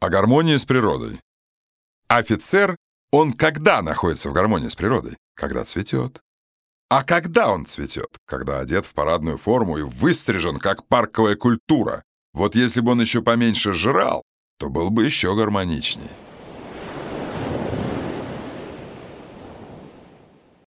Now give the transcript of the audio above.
о гармонии с природой. Офицер, он когда находится в гармонии с природой? Когда цветет. А когда он цветет? Когда одет в парадную форму и выстрижен, как парковая культура. Вот если бы он еще поменьше жрал, то был бы еще гармоничней.